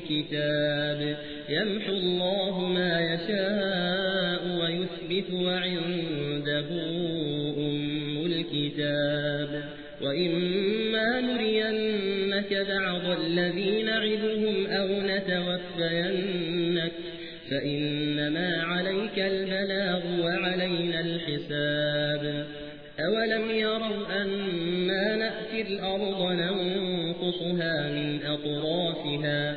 كتاب يمحو الله ما يشاء ويثبت وعنده أم الكتاب. وإما نرينك بعض الذين نعدهم أو نتوفينك فإنما عليك البلاغ وعلينا الحساب. أولم يروا أنا نأتي الأرض ننقصها من أطرافها